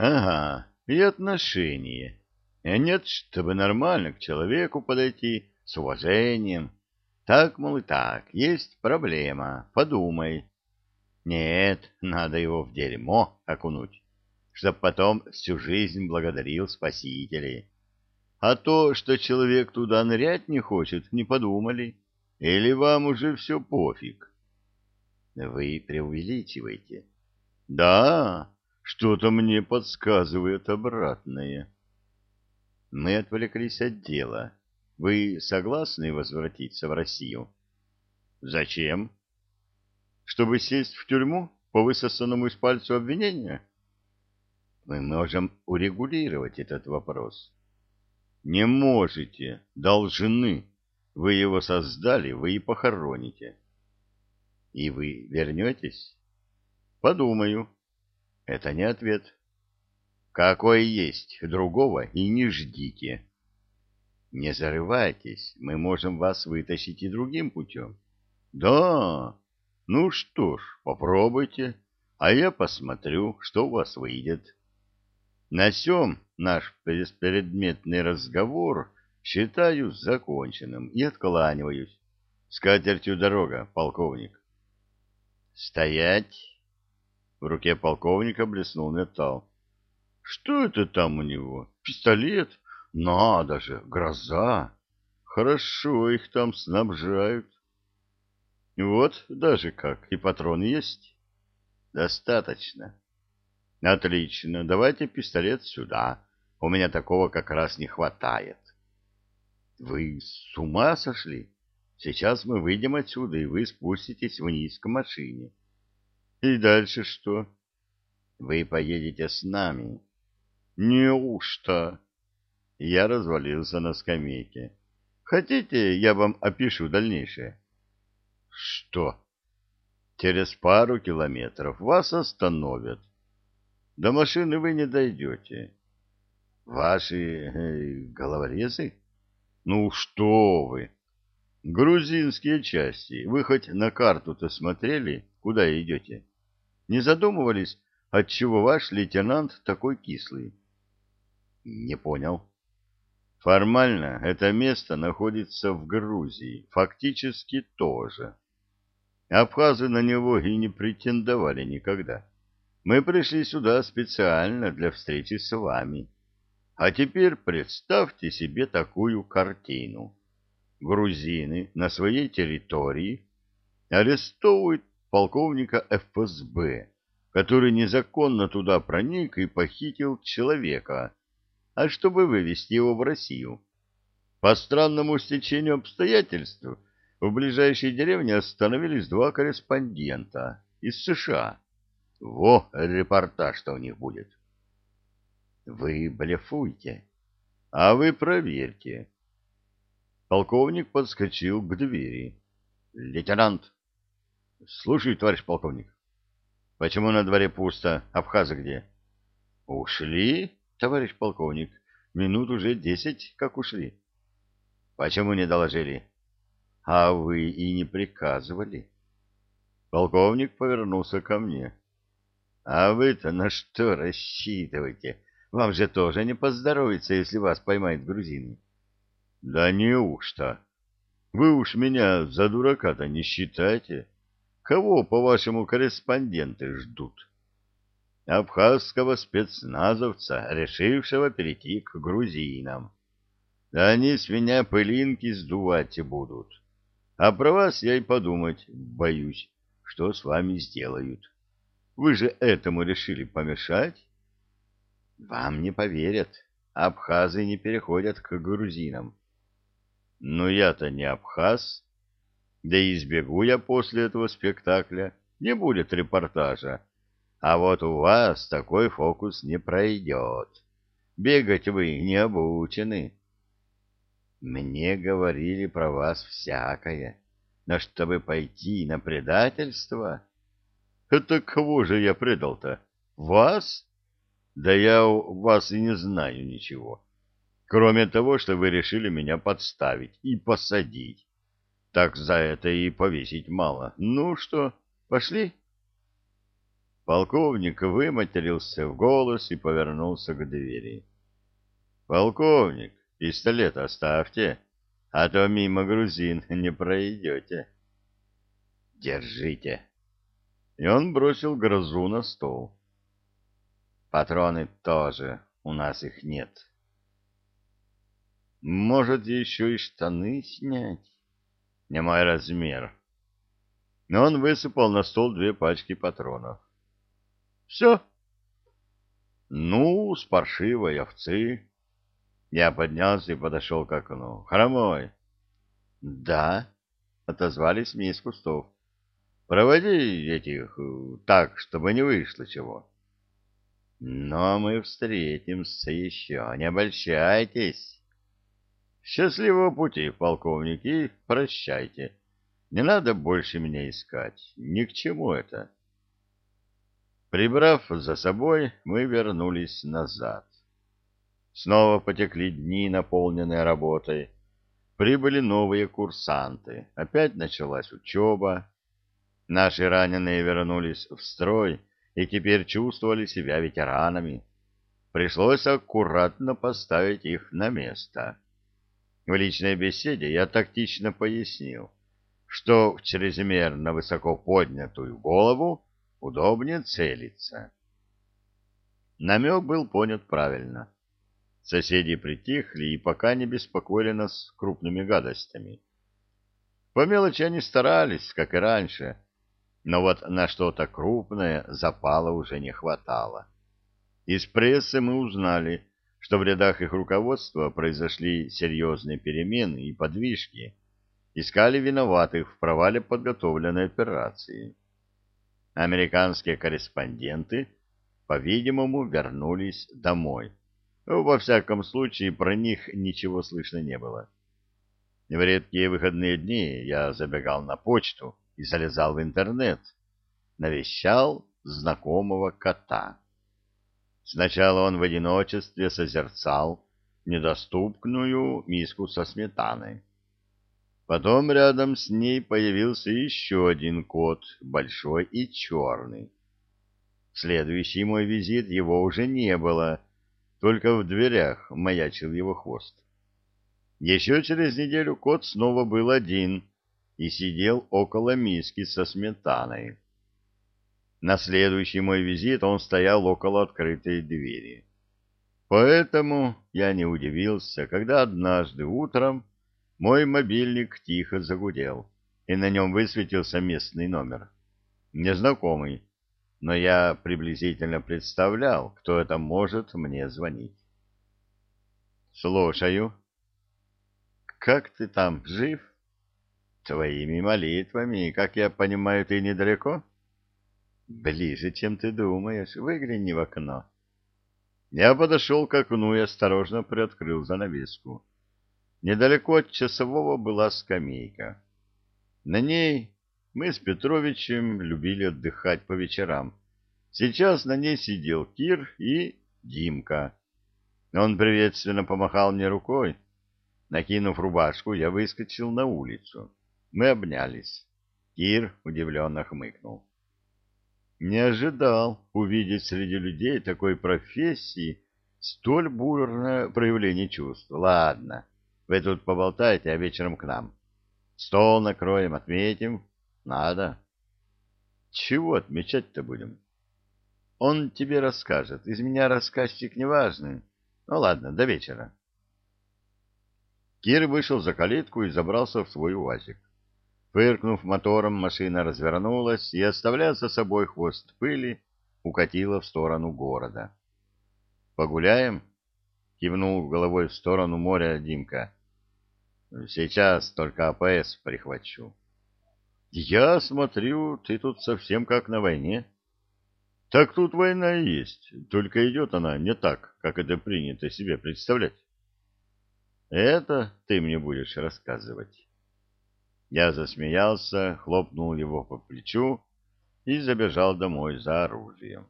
Ага, и отношения. А нет, чтобы нормально к человеку подойти, с уважением. Так, мол, и так, есть проблема, подумай. Нет, надо его в дерьмо окунуть, чтоб потом всю жизнь благодарил спасителей. А то, что человек туда нырять не хочет, не подумали. Или вам уже все пофиг? Вы преувеличиваете. Да, что-то мне подсказывает обратное. Мы отвлеклись от дела. Вы согласны возвратиться в Россию? Зачем? Чтобы сесть в тюрьму по высосанному из пальца обвинения? Мы можем урегулировать этот вопрос. Не можете, должны. Вы его создали, вы и похороните. И вы вернетесь? Подумаю. Это не ответ. Какой есть, другого и не ждите. Не зарывайтесь, мы можем вас вытащить и другим путем. Да, ну что ж, попробуйте, а я посмотрю, что у вас выйдет. На сём наш беспредметный разговор считаю законченным и откланиваюсь. С катертью дорога, полковник. Стоять! В руке полковника блеснул металл. Что это там у него? Пистолет? Надо же, гроза! Хорошо их там снабжают. Вот даже как, и патрон есть. Достаточно. Отлично, давайте пистолет сюда. У меня такого как раз не хватает. Вы с ума сошли? Сейчас мы выйдем отсюда, и вы спуститесь вниз к машине. И дальше что? Вы поедете с нами. Неужто? Я развалился на скамейке. Хотите, я вам опишу дальнейшее? Что? Через пару километров вас остановят. До машины вы не дойдете. Ваши э, головорезы? Ну что вы? Грузинские части. Вы хоть на карту-то смотрели, куда идете? Не задумывались, отчего ваш лейтенант такой кислый? Не понял. Формально это место находится в Грузии, фактически тоже. Абхазы на него и не претендовали никогда. Мы пришли сюда специально для встречи с вами. А теперь представьте себе такую картину. Грузины на своей территории арестовывают полковника ФСБ, который незаконно туда проник и похитил человека, а чтобы вывести его в Россию. По странному стечению обстоятельств в ближайшей деревне остановились два корреспондента из США во, репортаж что у них будет. Вы блефуйте, а вы проверьте. Полковник подскочил к двери. Лейтенант. Слушай, товарищ полковник. Почему на дворе пусто? Абхазы где? Ушли, товарищ полковник. Минут уже десять, как ушли. Почему не доложили? А вы и не приказывали. Полковник повернулся ко мне. А вы-то на что рассчитываете? Вам же тоже не поздоровится, если вас поймают грузины. Да неужто? Вы уж меня за дурака-то не считайте. Кого, по-вашему, корреспонденты ждут? Абхазского спецназовца, решившего перейти к грузинам. Да они с меня пылинки сдувать будут. А про вас я и подумать боюсь, что с вами сделают. Вы же этому решили помешать? Вам не поверят. Абхазы не переходят к грузинам. Но я-то не абхаз. Да и избегу я после этого спектакля. Не будет репортажа. А вот у вас такой фокус не пройдет. Бегать вы не обучены. Мне говорили про вас всякое. Но чтобы пойти на предательство... Это кого же я предал-то? Вас? Да я у вас и не знаю ничего. Кроме того, что вы решили меня подставить и посадить. Так за это и повесить мало. Ну что, пошли? Полковник выматерился в голос и повернулся к двери. «Полковник, пистолет оставьте, а то мимо грузин не пройдете». «Держите». И он бросил грозу на стол. «Патроны тоже, у нас их нет». «Может, еще и штаны снять?» «Не мой размер». Но он высыпал на стол две пачки патронов. Все. Ну, с паршивой овцы. Я поднялся и подошел к окну. Хромой. Да, отозвались мне из кустов. Проводи этих так, чтобы не вышло чего. Но мы встретимся еще, не обольщайтесь. Счастливого пути, полковники, прощайте. Не надо больше меня искать, ни к чему это. Прибрав за собой, мы вернулись назад. Снова потекли дни, наполненные работой. Прибыли новые курсанты. Опять началась учеба. Наши раненые вернулись в строй и теперь чувствовали себя ветеранами. Пришлось аккуратно поставить их на место. В личной беседе я тактично пояснил, что в чрезмерно высоко поднятую голову удобнее целиться. Намек был понят правильно. Соседи притихли и пока не беспокоили нас крупными гадостями. По мелочи они старались, как и раньше, но вот на что-то крупное запала уже не хватало. Из прессы мы узнали, что в рядах их руководства произошли серьезные перемены и подвижки. Искали виноватых в провале подготовленной операции американские корреспонденты, по-видимому, вернулись домой. Во всяком случае, про них ничего слышно не было. В редкие выходные дни я забегал на почту и залезал в интернет. Навещал знакомого кота. Сначала он в одиночестве созерцал недоступную миску со сметаной. Потом рядом с ней появился еще один кот, большой и черный. В следующий мой визит его уже не было, только в дверях маячил его хвост. Еще через неделю кот снова был один и сидел около миски со сметаной. На следующий мой визит он стоял около открытой двери. Поэтому я не удивился, когда однажды утром мой мобильник тихо загудел, и на нем высветился местный номер. Незнакомый, но я приблизительно представлял, кто это может мне звонить. «Слушаю». «Как ты там, жив?» «Твоими молитвами, как я понимаю, ты недалеко?» «Ближе, чем ты думаешь. Выгляни в окно». Я подошел к окну и осторожно приоткрыл занавеску. Недалеко от часового была скамейка. На ней мы с Петровичем любили отдыхать по вечерам. Сейчас на ней сидел Кир и Димка. Он приветственно помахал мне рукой. Накинув рубашку, я выскочил на улицу. Мы обнялись. Кир удивленно хмыкнул. Не ожидал увидеть среди людей такой профессии столь бурное проявление чувств. Ладно. Вы тут поболтайте, а вечером к нам. Стол накроем, отметим. Надо. Чего отмечать-то будем? Он тебе расскажет. Из меня рассказчик неважный. Ну ладно, до вечера. Кир вышел за калитку и забрался в свой УАЗик. Фыркнув мотором, машина развернулась и, оставляя за собой хвост пыли, укатила в сторону города. «Погуляем?» — кивнул головой в сторону моря Димка. Сейчас только АПС прихвачу. Я смотрю, ты тут совсем как на войне. Так тут война и есть, только идет она не так, как это принято себе представлять. Это ты мне будешь рассказывать. Я засмеялся, хлопнул его по плечу и забежал домой за оружием.